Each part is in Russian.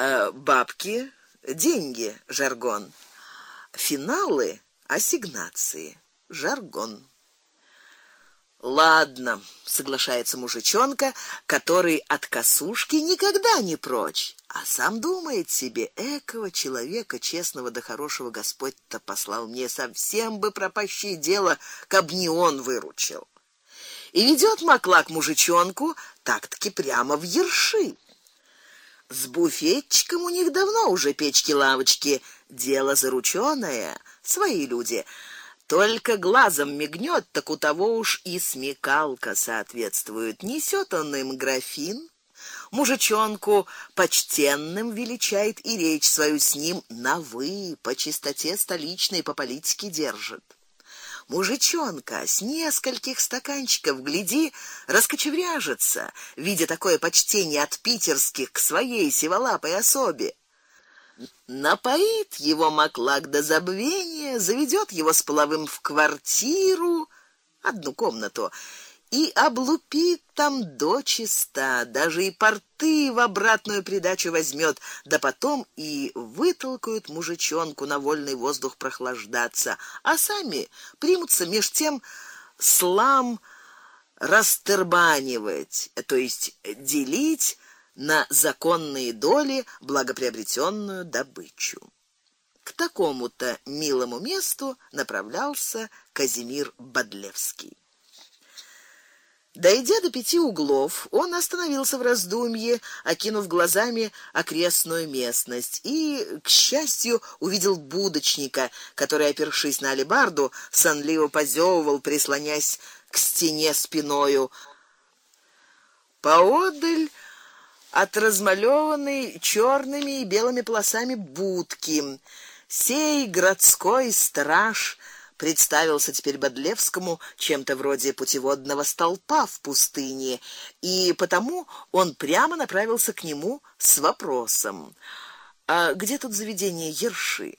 э, бабки деньги жаргон. Финалы ассигнации жаргон. Ладно, соглашается мужичонка, который от косушки никогда не прочь, а сам думает себе: экого человека честного да хорошего Господь-то послал мне совсем бы пропащее дело, каб не он выручил. И ведет маклак мужичонку так-таки прямо в ерши. С буфетчиком у них давно уже печки-лавочки, дело заручённое, свои люди. Только глазом мигнет, так у того уж и смекалка соответствует. Несет он им графин, мужичонку почтенным величает и речь свою с ним на вы, по чистоте столичной, по политике держит. Мужичонка с нескольких стаканчиков гляди раскочевряжется, видя такое почтение от питерских к своей сиволапой особе. Напоит его маклак до забвения, заведет его с половым в квартиру, одну комнату, и облупит там до чиста, даже и порты в обратную придачу возьмет, да потом и вытолкают мужичонку на вольный воздух прохлаждаться, а сами примутся меж тем слам растербанивать, то есть делить на законные доли благоприобретенную добычу. К такому-то милому месту направлялся Казимир Бадлевский. Дойдя до пяти углов, он остановился в раздумье, окинув глазами окрестную местность и, к счастью, увидел будочника, который, опершись на алебарду, сонливо позевывал, прислонясь к стене спиною. Поодаль от размалёванной чёрными и белыми полосами будки. Сей городской страж представился теперь Бодлевскому чем-то вроде путеводного столпа в пустыне, и потому он прямо направился к нему с вопросом: "А где тут заведение Ерши?"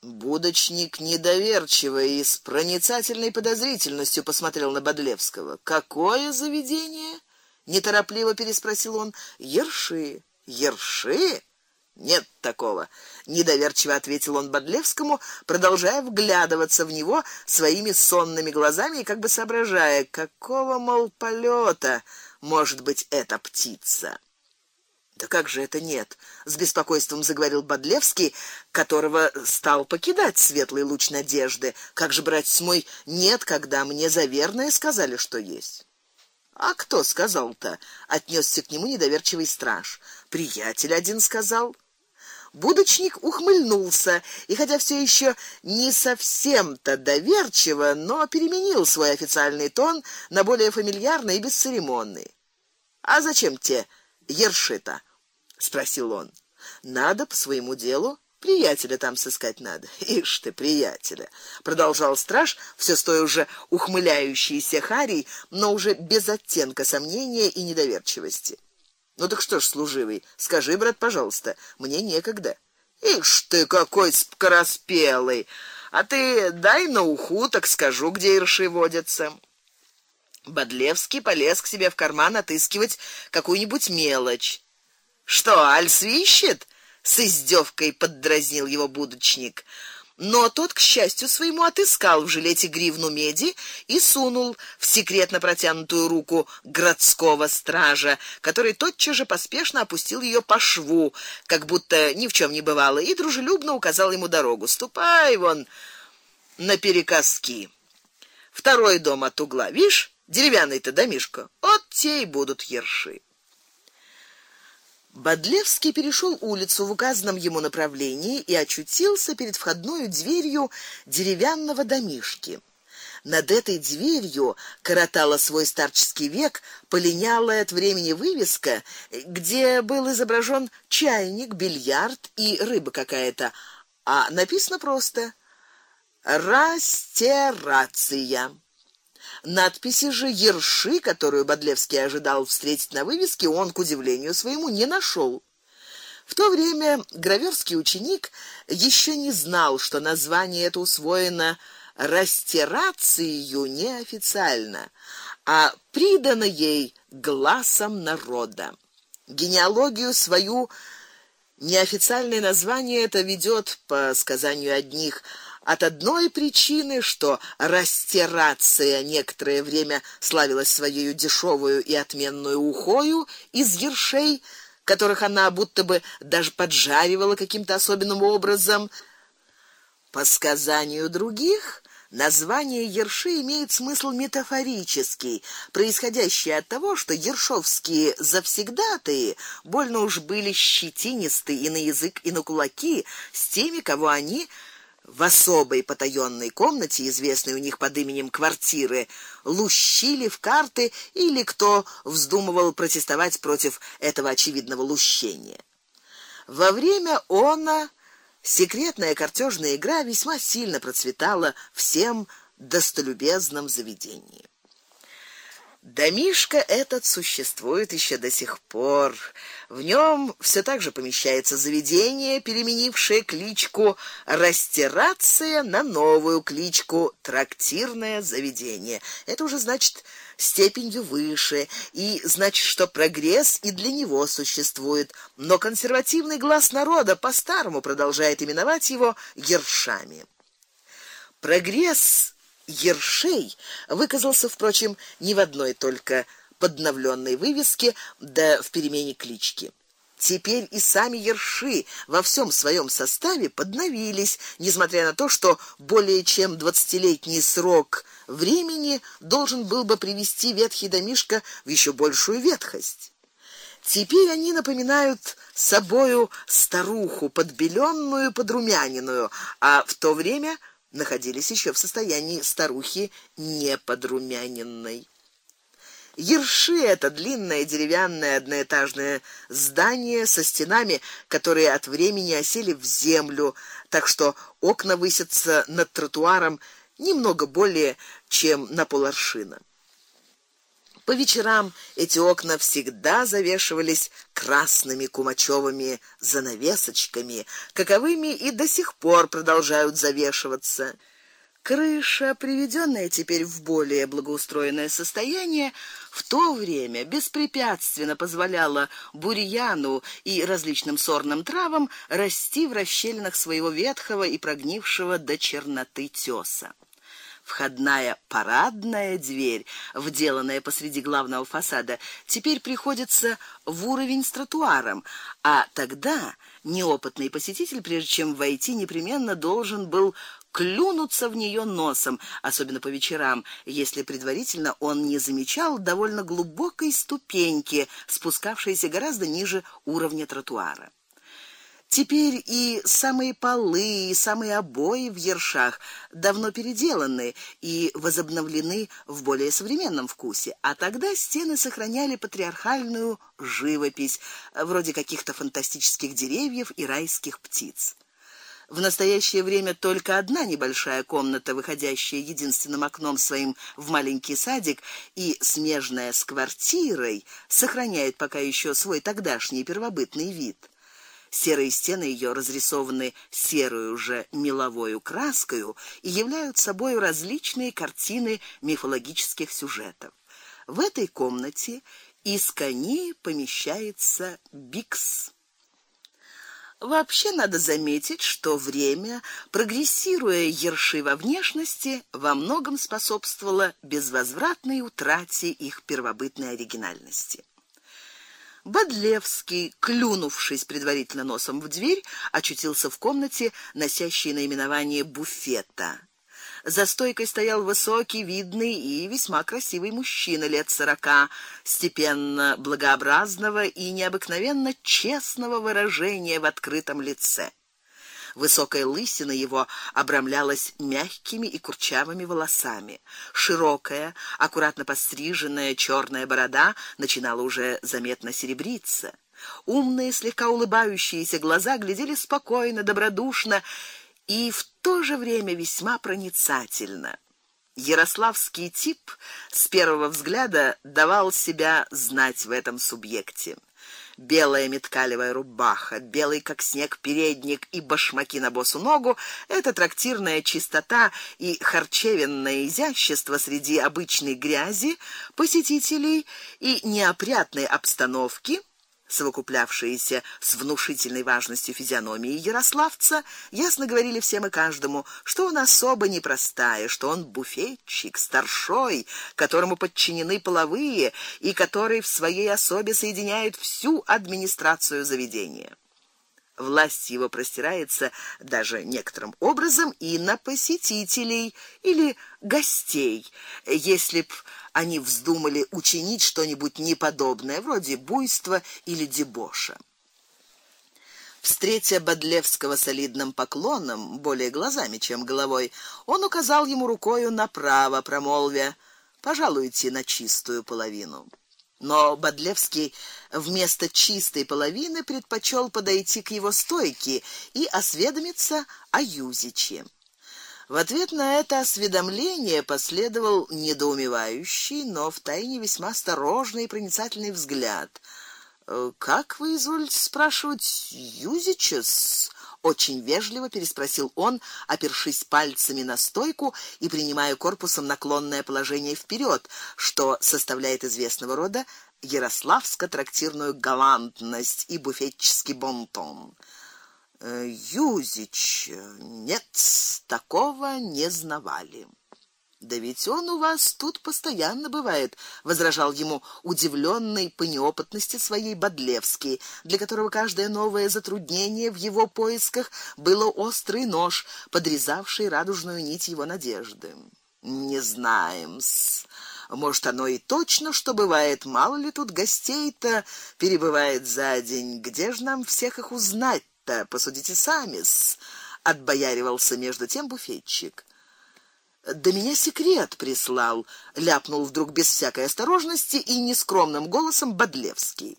Будочник недоверчиво и с проницательной подозрительностью посмотрел на Бодлевского. "Какое заведение?" неторопливо переспросил он. Ерши, ерши? Нет такого, недоверчиво ответил он Бодлевскому, продолжая вглядываться в него своими сонными глазами и как бы соображая, какого мол полета может быть эта птица. Да как же это нет? с беспокойством заговорил Бодлевский, которого стал покидать светлый луч надежды. Как же брать мой нет, когда мне заверное сказали, что есть? А кто сказал-то? Отнёсся к нему недоверчивый страж. Приятель один сказал. Будочник ухмыльнулся, и хотя все еще не совсем-то доверчиво, но переменил свой официальный тон на более фамильярный и бесцеремонный. А зачем те ершита? спросил он. Надо по своему делу Приятеля там сыскать надо. Ишь ты, приятеля, продолжал страж, все с той уже ухмыляющийся Харий, но уже без оттенка сомнения и недоверчивости. Ну так что ж, служивый, скажи, брат, пожалуйста, мне некогда. Ишь ты какой скороспелый. А ты дай на уху, так скажу, где ирши водятся. Бодлевский полез к себе в карман отыскивать какую-нибудь мелочь. Что, аль свищет? с издевкой поддразнил его будочник. Но тот, к счастью своему, отыскал в жилете гривну меди и сунул в секретно протянутую руку городского стража, который тотчас же поспешно опустил ее по шву, как будто ни в чем не бывало, и дружелюбно указал ему дорогу. Ступай вон на перекоски. Второй дом от угла, видишь? Деревянный-то домишко. Вот те и будут ерши. Бодлевский перешел улицу в указанном ему направлении и очутился перед входной дверью деревянного домишки. Над этой дверью коротала свой старческий век полинялая от времени вывеска, где был изображен чайник, бильярд и рыба какая-то, а написано просто: Растерация. Надписи же Ерши, которую Бодлевский ожидал встретить на вывеске, он к удивлению своему не нашел. В то время граверский ученик еще не знал, что название это усвоено растерацию неофициально, а придано ей глазом народа. Генеалогию свою Неофициальное название это ведет по сказанию одних от одной причины, что растерация некоторое время славилась своей дешевую и отменную ухою из ершей, которых она будто бы даже поджаривала каким-то особенным образом. По сказанию других, Название ерши имеет смысл метафорический, происходящий от того, что ершовские завсегдатые больно уж были щетинисты и на язык, и на кулаки с теми, кого они в особой потаённой комнате, известной у них под именем квартиры, лущили в карты или кто вздумывал протестовать против этого очевидного лущения. Во время она секретная картежная игра весьма сильно процветала всем достолюбезном заведении. Домишко этот существует еще до сих пор. В нем все так же помещается заведение, переменившее кличку Растерация на новую кличку Трактирное заведение. Это уже значит степенью выше, и значит, что прогресс и для него существует. Но консервативный глаз народа по-старому продолжает именовать его ершами. Прогресс Ершей выказался, впрочем, не в одной только подновленной вывеске, да в перемене клички. Теперь и сами ерши во всем своем составе подновились, несмотря на то, что более чем двадцатилетний срок времени должен был бы привести ветхий домишко в еще большую ветхость. Теперь они напоминают собою старуху, подбеленную, подрумяненную, а в то время находились еще в состоянии старухи неподрумяненной. Ерши это длинное деревянное одноэтажное здание со стенами, которые от времени осели в землю, так что окна высятся над тротуаром немного более, чем на поларшина. По вечерам эти окна всегда завешивались красными кумачевыми занавесочками, каковыми и до сих пор продолжают завешиваться. Крыша, приведенная теперь в более благоустроенное состояние, в то время беспрепятственно позволяла бурьяну и различным сорным травам расти в расщелинах своего ветхого и прогнившего до черноты тёса входная парадная дверь, вделанная посреди главного фасада, теперь приходится в уровень с тротуаром, а тогда неопытный посетитель, прежде чем войти, непременно должен был клюнуться в неё носом, особенно по вечерам, если предварительно он не замечал довольно глубокой ступеньки, спускавшейся гораздо ниже уровня тротуара. Теперь и самые полы, и самые обои в ершах давно переделаны и возобновлены в более современном вкусе, а тогда стены сохраняли патриархальную живопись, вроде каких-то фантастических деревьев и райских птиц. В настоящее время только одна небольшая комната, выходящая единственным окном своим в маленький садик и смежная с квартирой, сохраняет пока еще свой тогдашний первобытный вид. Серые стены ее разрисованы серой уже меловой краской и являют собой различные картины мифологических сюжетов. В этой комнате из коней помещается бикс. Вообще надо заметить, что время, прогрессируя ерши во внешности, во многом способствовало безвозвратной утрате их первобытной оригинальности. Бодлевский, клюнувшись предварительно носом в дверь, очутился в комнате, носящей наименование буфета. За стойкой стоял высокий, видный и весьма красивый мужчина лет сорока, степенно благообразного и необыкновенно честного выражения в открытом лице. Высокая лысина его обрамлялась мягкими и курчавыми волосами. Широкая, аккуратно постриженная черная борода начинала уже заметно серебриться. Умные, слегка улыбающиеся глаза глядели спокойно, добродушно и в то же время весьма проницательно. Ярославский тип с первого взгляда давал себя знать в этом субъекте белая меткалевая рубаха, белый как снег передник и башмаки на босу ногу это трактирная чистота и харчевенное изящество среди обычной грязи посетителей и неопрятной обстановки совокуплявшиеся с внушительной важностью физиономии ярославца, ясно говорили всем и каждому, что он особо непростая, что он буфетчик, старшой, которому подчинены половые и который в своей особе соединяет всю администрацию заведения. Власть его простирается даже некоторым образом и на посетителей или гостей, если б они вздумали учинить что-нибудь неподобное, вроде буйства или дебоша. Встретя Бодлевского солидным поклоном, более глазами, чем головой, он указал ему рукой направо, промолвя: "Пожалуйте на чистую половину". Но Бодлевский вместо чистой половины предпочел подойти к его стойке и осведомиться о Юзиче. В ответ на это осведомление последовал недоумевающий, но втайне весьма осторожный и проницательный взгляд. «Э, как вы изволите спрашивать Юзичес? очень вежливо переспросил он, опершись пальцами на стойку и принимая корпусом наклонное положение вперед, что составляет известного рода ярославско-трактирную галантность и буфетческий бонтон. Юзич, нет, такого не знавали. Да ведь он у вас тут постоянно бывает, возражал ему удивленный по неопытности своей Бодлевский, для которого каждое новое затруднение в его поисках было острый нож, подрезавший радужную нить его надежды. Не знаем. -с. Может, оно и точно, что бывает, мало ли тут гостей-то перебывает за день. Где ж нам всех их узнать-то? Посудите сами. -с. Отбояривался между тем буфетчик. Да меня секрет прислал, ляпнул вдруг без всякой осторожности и нескромным голосом Бодлевский.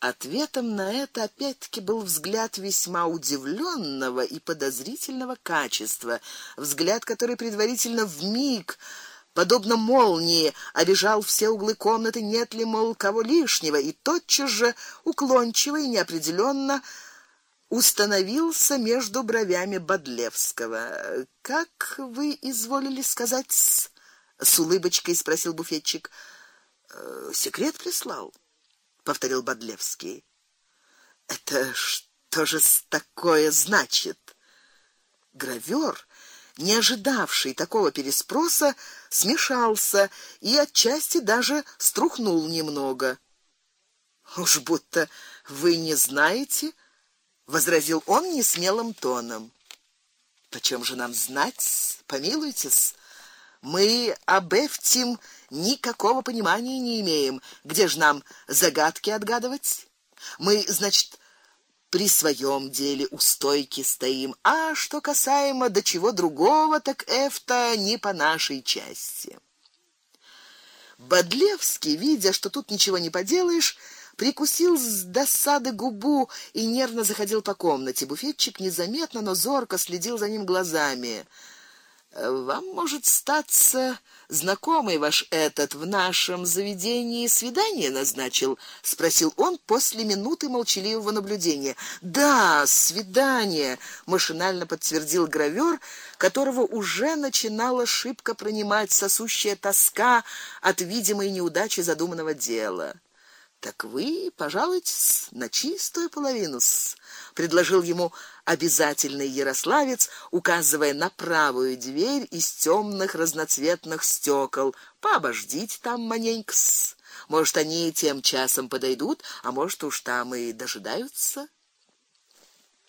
Ответом на это опять-таки был взгляд весьма удивленного и подозрительного качества, взгляд, который предварительно в миг подобно молнии обежал все углы комнаты, нет ли мол кого лишнего, и тотчас же уклончиво и неопределенно установился между бровями Бодлевского. Как вы изволили сказать? с улыбочкой спросил буфетчик. «Э, секрет прислал, повторил Бодлевский. Это что же такое значит? Гравер, не ожидавший такого переспроса, смешался и отчасти даже струхнул немного. Уж будто вы не знаете, возразил он несмелым тоном. Почем же нам знать, помилуйтесь? Мы об Эфтим никакого понимания не имеем. Где же нам загадки отгадывать? Мы, значит, при своем деле у стойки стоим, а что касаемо до чего другого, так эфта не по нашей части. Бодлевский, видя, что тут ничего не поделаешь, прикусил с досады губу и нервно заходил по комнате. Буфетчик незаметно, но зорко следил за ним глазами. Вам может статься знакомый ваш этот в нашем заведении свидание назначил, спросил он после минуты молчаливого наблюдения. Да, свидание, машинально подтвердил гравер, которого уже начинала шибко пронимать сосущая тоска от видимой неудачи задуманного дела. Так вы, пожалуйте, на чистую половину, предложил ему обязательный ярославец, указывая на правую дверь из темных разноцветных стекол. Побождите там маненько. Может, они тем часом подойдут, а может уж там и дожидаются.